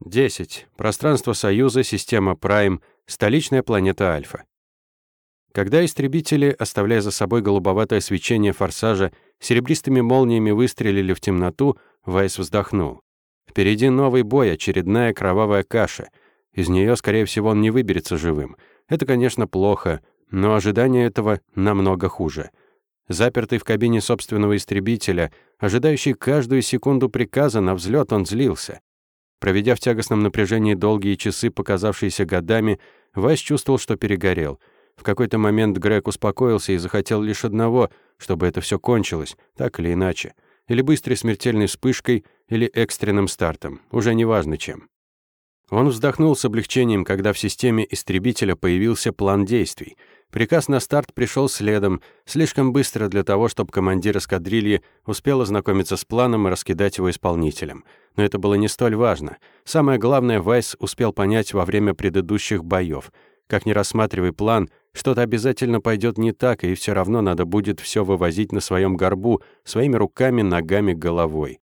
10. Пространство Союза, система Прайм, столичная планета Альфа. Когда истребители, оставляя за собой голубоватое свечение форсажа, серебристыми молниями выстрелили в темноту, Вайс вздохнул. Впереди новый бой, очередная кровавая каша. Из нее, скорее всего, он не выберется живым. Это, конечно, плохо, но ожидание этого намного хуже. Запертый в кабине собственного истребителя, ожидающий каждую секунду приказа на взлет, он злился. Проведя в тягостном напряжении долгие часы, показавшиеся годами, Вайс чувствовал, что перегорел. В какой-то момент Грег успокоился и захотел лишь одного, чтобы это все кончилось, так или иначе. Или быстрой смертельной вспышкой, или экстренным стартом, уже неважно чем. Он вздохнул с облегчением, когда в системе истребителя появился план действий — Приказ на старт пришел следом, слишком быстро для того, чтобы командир эскадрильи успел ознакомиться с планом и раскидать его исполнителям. Но это было не столь важно. Самое главное, Вайс успел понять во время предыдущих боев. Как ни рассматривай план, что-то обязательно пойдет не так, и все равно надо будет все вывозить на своем горбу, своими руками, ногами, головой.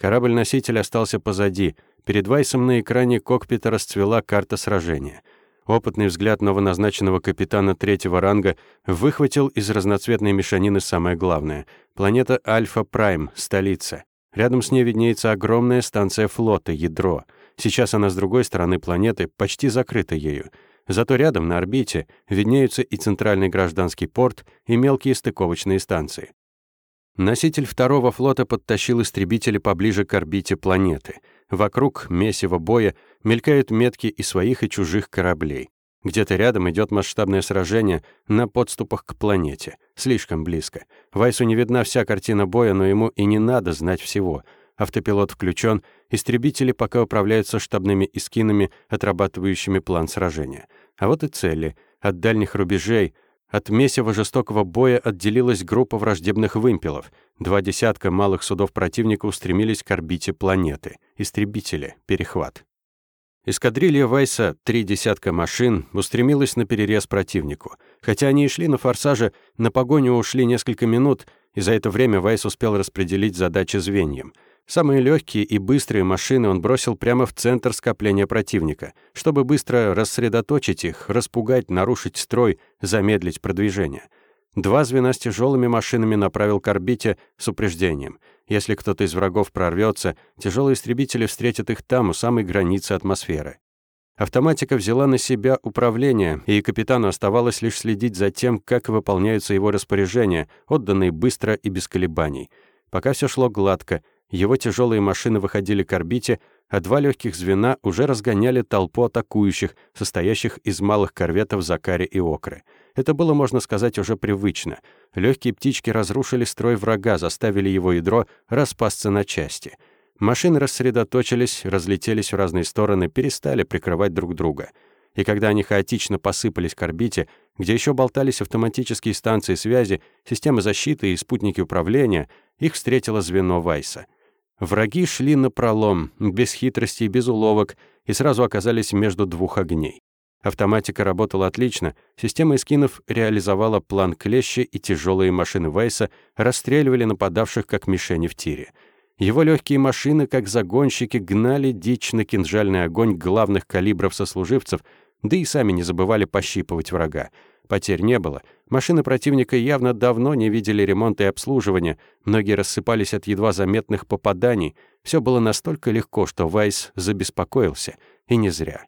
Корабль-носитель остался позади. Перед Вайсом на экране кокпита расцвела карта сражения — Опытный взгляд новоназначенного капитана третьего ранга выхватил из разноцветной мешанины самое главное. Планета Альфа-Прайм, столица. Рядом с ней виднеется огромная станция флота, ядро. Сейчас она с другой стороны планеты, почти закрыта ею. Зато рядом, на орбите, виднеются и центральный гражданский порт, и мелкие стыковочные станции. Носитель второго флота подтащил истребители поближе к орбите планеты. Вокруг месива боя мелькают метки и своих, и чужих кораблей. Где-то рядом идет масштабное сражение на подступах к планете. Слишком близко. Вайсу не видна вся картина боя, но ему и не надо знать всего. Автопилот включен, истребители пока управляются штабными искинами, отрабатывающими план сражения. А вот и цели. От дальних рубежей — от месива жестокого боя отделилась группа враждебных вымпелов. Два десятка малых судов противника устремились к орбите планеты. Истребители. Перехват. Эскадрилья Вайса, три десятка машин, устремилась на перерез противнику. Хотя они и шли на форсаже, на погоню ушли несколько минут, и за это время Вайс успел распределить задачи звеньям — Самые легкие и быстрые машины он бросил прямо в центр скопления противника, чтобы быстро рассредоточить их, распугать, нарушить строй, замедлить продвижение. Два звена с тяжелыми машинами направил к орбите с упреждением. Если кто-то из врагов прорвется, тяжелые истребители встретят их там, у самой границы атмосферы. Автоматика взяла на себя управление, и капитану оставалось лишь следить за тем, как выполняются его распоряжения, отданные быстро и без колебаний. Пока все шло гладко, его тяжелые машины выходили к орбите, а два легких звена уже разгоняли толпу атакующих, состоящих из малых корветов Закари и Окры. Это было, можно сказать, уже привычно. Легкие птички разрушили строй врага, заставили его ядро распасться на части. Машины рассредоточились, разлетелись в разные стороны, перестали прикрывать друг друга. И когда они хаотично посыпались к орбите, где еще болтались автоматические станции связи, системы защиты и спутники управления, их встретило звено Вайса — Враги шли на пролом, без хитрости и без уловок, и сразу оказались между двух огней. Автоматика работала отлично, система эскинов реализовала план клещи, и тяжелые машины Вайса расстреливали нападавших как мишени в тире. Его легкие машины, как загонщики, гнали дичь на кинжальный огонь главных калибров сослуживцев, да и сами не забывали пощипывать врага. Потерь не было. Машины противника явно давно не видели ремонта и обслуживания. Многие рассыпались от едва заметных попаданий. Все было настолько легко, что Вайс забеспокоился. И не зря.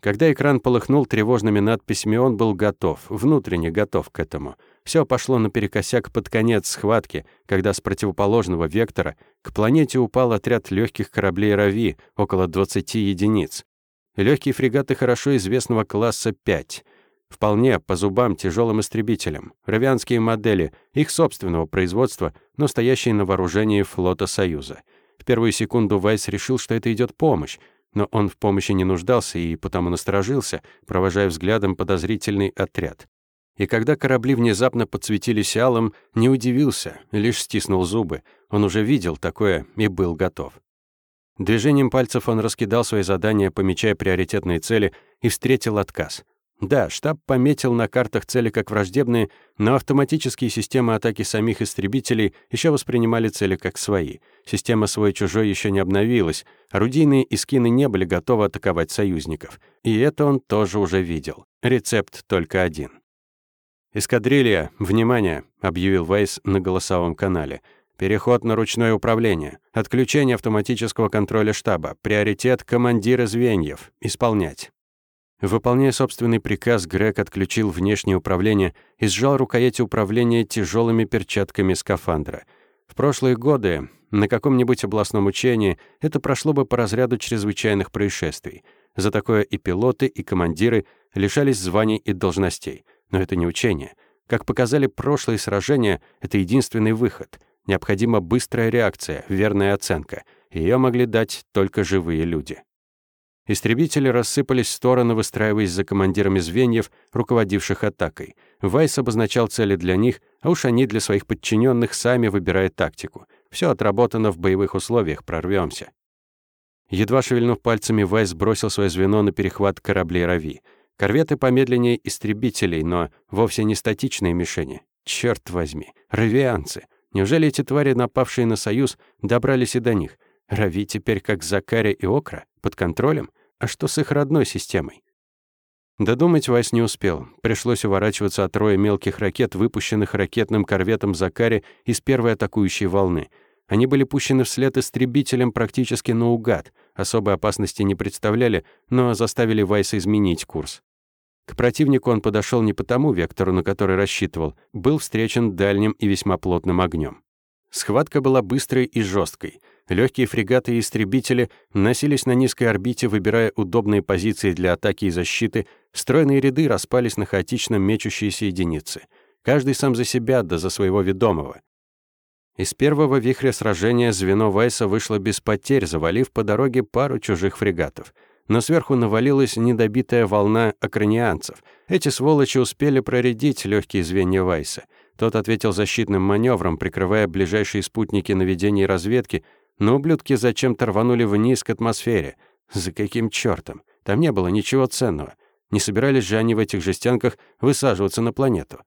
Когда экран полыхнул тревожными надписями, он был готов, внутренне готов к этому. Все пошло наперекосяк под конец схватки, когда с противоположного вектора к планете упал отряд легких кораблей «Рави», около 20 единиц. Легкие фрегаты хорошо известного класса 5. Вполне по зубам тяжелым истребителям. Равианские модели, их собственного производства, но стоящие на вооружении флота Союза. В первую секунду Вайс решил, что это идет помощь, но он в помощи не нуждался и потому насторожился, провожая взглядом подозрительный отряд. И когда корабли внезапно подсветились алым, не удивился, лишь стиснул зубы. Он уже видел такое и был готов. Движением пальцев он раскидал свои задания, помечая приоритетные цели, и встретил отказ. Да, штаб пометил на картах цели как враждебные, но автоматические системы атаки самих истребителей еще воспринимали цели как свои. Система свой-чужой еще не обновилась, орудийные искины не были готовы атаковать союзников. И это он тоже уже видел. Рецепт только один. «Эскадрилья, внимание!» — объявил Вайс на голосовом канале. «Переход на ручное управление. Отключение автоматического контроля штаба. Приоритет командира звеньев. Исполнять». Выполняя собственный приказ, Грег отключил внешнее управление и сжал рукояти управления тяжелыми перчатками скафандра. В прошлые годы на каком-нибудь областном учении это прошло бы по разряду чрезвычайных происшествий. За такое и пилоты, и командиры лишались званий и должностей. Но это не учение. Как показали прошлые сражения, это единственный выход. Необходима быстрая реакция, верная оценка. Ее могли дать только живые люди. Истребители рассыпались в стороны, выстраиваясь за командирами звеньев, руководивших атакой. Вайс обозначал цели для них, а уж они для своих подчиненных сами выбирают тактику. Все отработано в боевых условиях, прорвемся. Едва шевельнув пальцами, Вайс бросил свое звено на перехват кораблей Рави. Корветы помедленнее истребителей, но вовсе не статичные мишени. Черт возьми, равианцы! Неужели эти твари, напавшие на Союз, добрались и до них? Рави теперь как Закаря и Окра? Под контролем? А что с их родной системой? Додумать Вайс не успел. Пришлось уворачиваться от роя мелких ракет, выпущенных ракетным корветом Закари из первой атакующей волны. Они были пущены вслед истребителям практически наугад. Особой опасности не представляли, но заставили Вайса изменить курс. К противнику он подошел не по тому вектору, на который рассчитывал, был встречен дальним и весьма плотным огнем. Схватка была быстрой и жесткой. Легкие фрегаты и истребители носились на низкой орбите, выбирая удобные позиции для атаки и защиты. Стройные ряды распались на хаотично мечущиеся единицы. Каждый сам за себя, да за своего ведомого. Из первого вихря сражения звено Вайса вышло без потерь, завалив по дороге пару чужих фрегатов. Но сверху навалилась недобитая волна окранианцев. Эти сволочи успели проредить легкие звенья Вайса. Тот ответил защитным маневром, прикрывая ближайшие спутники наведения и разведки, но ублюдки зачем-то рванули вниз к атмосфере. За каким чертом? Там не было ничего ценного. Не собирались же они в этих жестянках высаживаться на планету.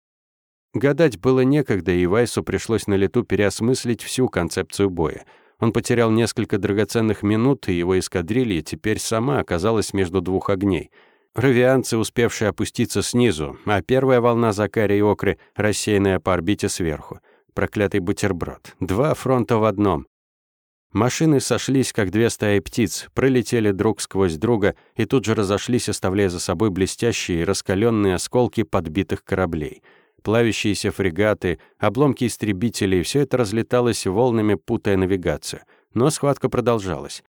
Гадать было некогда, и Вайсу пришлось на лету переосмыслить всю концепцию боя. Он потерял несколько драгоценных минут, и его эскадрилья теперь сама оказалась между двух огней. Равианцы, успевшие опуститься снизу, а первая волна Закария и Окры, рассеянная по орбите сверху. Проклятый бутерброд. Два фронта в одном. Машины сошлись, как две стаи птиц, пролетели друг сквозь друга и тут же разошлись, оставляя за собой блестящие и раскаленные осколки подбитых кораблей. Плавящиеся фрегаты, обломки истребителей — все это разлеталось волнами, путая навигацию. Но схватка продолжалась.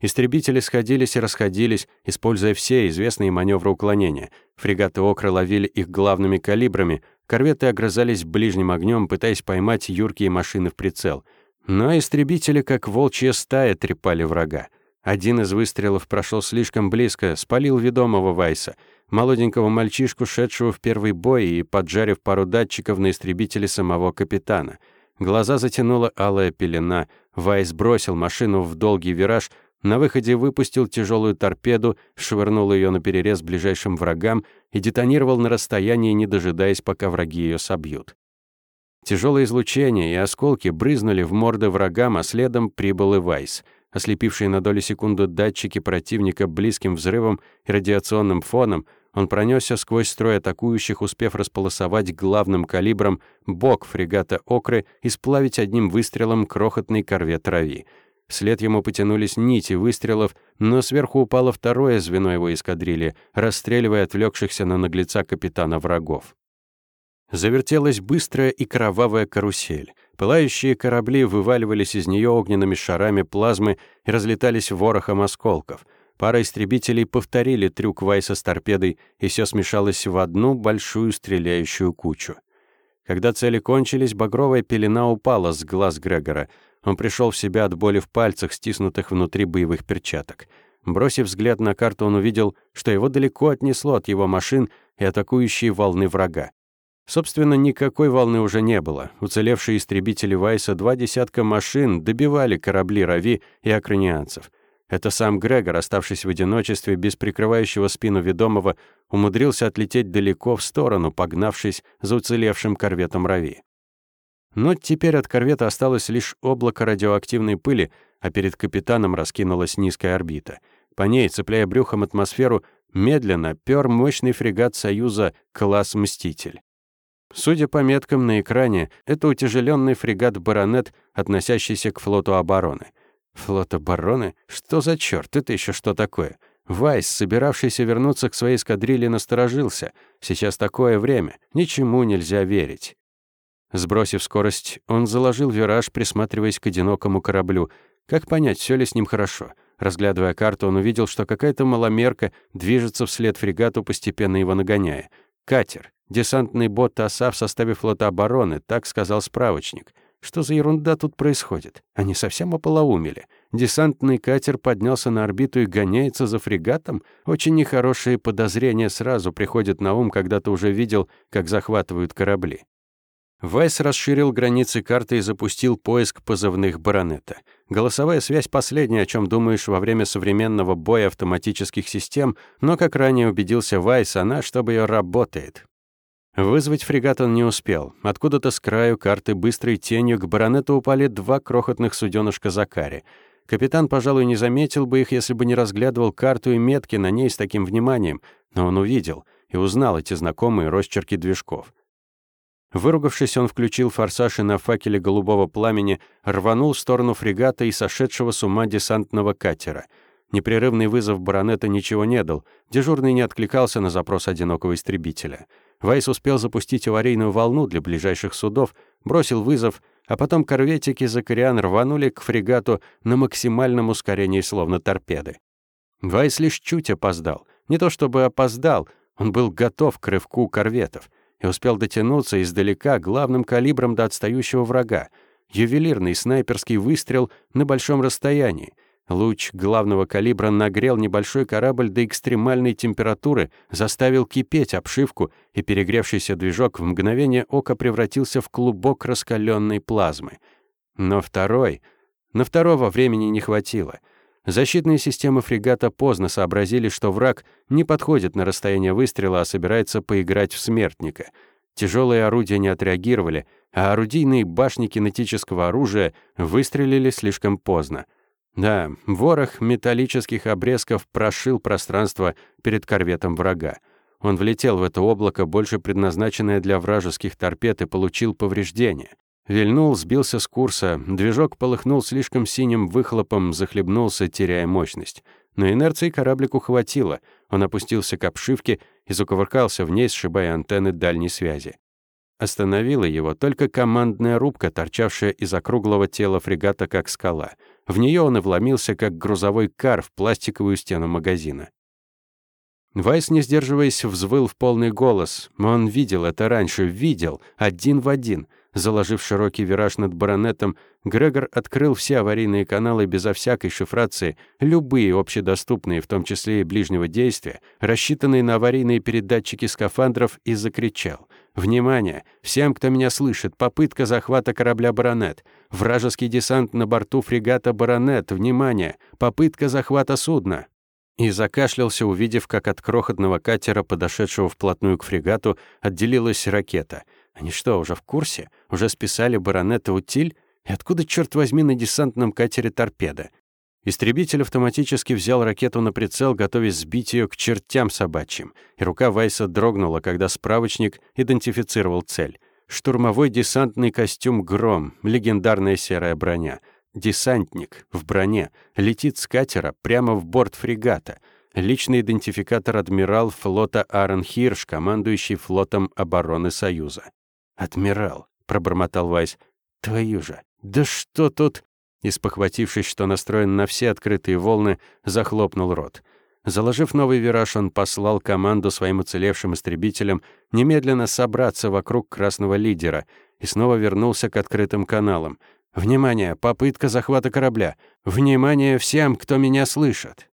Истребители сходились и расходились, используя все известные маневры уклонения. Фрегаты «Окра» ловили их главными калибрами, корветы огрызались ближним огнем, пытаясь поймать юркие машины в прицел — но истребители, как волчья стая, трепали врага. Один из выстрелов прошел слишком близко, спалил ведомого Вайса, молоденького мальчишку, шедшего в первый бой и поджарив пару датчиков на истребителе самого капитана. Глаза затянула алая пелена. Вайс бросил машину в долгий вираж, на выходе выпустил тяжелую торпеду, швырнул ее на перерез ближайшим врагам и детонировал на расстоянии, не дожидаясь, пока враги ее собьют. Тяжелое излучение и осколки брызнули в морды врагам, а следом прибыл и Вайс. Ослепившие на долю секунды датчики противника близким взрывом и радиационным фоном, он пронесся сквозь строй атакующих, успев располосовать главным калибром бок фрегата «Окры» и сплавить одним выстрелом крохотный корвет «Рави». Вслед ему потянулись нити выстрелов, но сверху упало второе звено его эскадрильи, расстреливая отвлекшихся на наглеца капитана врагов. Завертелась быстрая и кровавая карусель. Пылающие корабли вываливались из нее огненными шарами плазмы и разлетались ворохом осколков. Пара истребителей повторили трюк Вайса с торпедой, и все смешалось в одну большую стреляющую кучу. Когда цели кончились, багровая пелена упала с глаз Грегора. Он пришел в себя от боли в пальцах, стиснутых внутри боевых перчаток. Бросив взгляд на карту, он увидел, что его далеко отнесло от его машин и атакующей волны врага. Собственно, никакой волны уже не было. Уцелевшие истребители Вайса два десятка машин добивали корабли Рави и акранианцев. Это сам Грегор, оставшись в одиночестве, без прикрывающего спину ведомого, умудрился отлететь далеко в сторону, погнавшись за уцелевшим корветом Рави. Но теперь от корвета осталось лишь облако радиоактивной пыли, а перед капитаном раскинулась низкая орбита. По ней, цепляя брюхом атмосферу, медленно пёр мощный фрегат Союза класс «Мститель». Судя по меткам на экране, это утяжеленный фрегат «Баронет», относящийся к флоту обороны. Флот обороны? Что за черт? Это еще что такое? Вайс, собиравшийся вернуться к своей эскадрилье, насторожился. Сейчас такое время, ничему нельзя верить. Сбросив скорость, он заложил вираж, присматриваясь к одинокому кораблю. Как понять, все ли с ним хорошо? Разглядывая карту, он увидел, что какая-то маломерка движется вслед фрегату, постепенно его нагоняя. Катер. Десантный бот ОСА в составе флота обороны, так сказал справочник. Что за ерунда тут происходит? Они совсем ополоумели. Десантный катер поднялся на орбиту и гоняется за фрегатом? Очень нехорошие подозрения сразу приходят на ум, когда ты уже видел, как захватывают корабли. Вайс расширил границы карты и запустил поиск позывных баронета. Голосовая связь последняя, о чем думаешь во время современного боя автоматических систем, но, как ранее убедился Вайс, она, чтобы ее работает. Вызвать фрегат он не успел. Откуда-то с краю карты быстрой тенью к баронету упали два крохотных суденышка Закари. Капитан, пожалуй, не заметил бы их, если бы не разглядывал карту и метки на ней с таким вниманием, но он увидел и узнал эти знакомые росчерки движков. Выругавшись, он включил форсаж и на факеле голубого пламени рванул в сторону фрегата и сошедшего с ума десантного катера. Непрерывный вызов баронета ничего не дал, дежурный не откликался на запрос одинокого истребителя. Вайс успел запустить аварийную волну для ближайших судов, бросил вызов, а потом корветики «Закариан» рванули к фрегату на максимальном ускорении, словно торпеды. Вайс лишь чуть опоздал. Не то чтобы опоздал, он был готов к рывку корветов — и успел дотянуться издалека главным калибром до отстающего врага. Ювелирный снайперский выстрел на большом расстоянии. Луч главного калибра нагрел небольшой корабль до экстремальной температуры, заставил кипеть обшивку, и перегревшийся движок в мгновение ока превратился в клубок раскаленной плазмы. Но второй... На второго времени не хватило — Защитные системы фрегата поздно сообразили, что враг не подходит на расстояние выстрела, а собирается поиграть в смертника. Тяжелые орудия не отреагировали, а орудийные башни кинетического оружия выстрелили слишком поздно. Да, ворох металлических обрезков прошил пространство перед корветом врага. Он влетел в это облако, больше предназначенное для вражеских торпед, и получил повреждения. Вильнул, сбился с курса, движок полыхнул слишком синим выхлопом, захлебнулся, теряя мощность. Но инерции кораблику хватило. Он опустился к обшивке и закувыркался в ней, сшибая антенны дальней связи. Остановила его только командная рубка, торчавшая из округлого тела фрегата, как скала. В нее он и вломился, как грузовой кар в пластиковую стену магазина. Вайс, не сдерживаясь, взвыл в полный голос. Он видел это раньше, видел, один в один — Заложив широкий вираж над баронетом, Грегор открыл все аварийные каналы безо всякой шифрации, любые общедоступные, в том числе и ближнего действия, рассчитанные на аварийные передатчики скафандров, и закричал. «Внимание! Всем, кто меня слышит! Попытка захвата корабля «Баронет». Вражеский десант на борту фрегата «Баронет». Внимание! Попытка захвата судна!» И закашлялся, увидев, как от крохотного катера, подошедшего вплотную к фрегату, отделилась ракета — они что, уже в курсе? Уже списали баронета Утиль? И откуда, черт возьми, на десантном катере торпеда? Истребитель автоматически взял ракету на прицел, готовясь сбить ее к чертям собачьим, и рука Вайса дрогнула, когда справочник идентифицировал цель. Штурмовой десантный костюм «Гром», легендарная серая броня. Десантник в броне летит с катера прямо в борт фрегата. Личный идентификатор адмирал флота Аарон Хирш, командующий флотом обороны Союза. «Адмирал», — пробормотал Вайс. «Твою же! Да что тут...» Испохватившись, что настроен на все открытые волны, захлопнул рот. Заложив новый вираж, он послал команду своим уцелевшим истребителям немедленно собраться вокруг красного лидера и снова вернулся к открытым каналам. «Внимание! Попытка захвата корабля! Внимание всем, кто меня слышит!»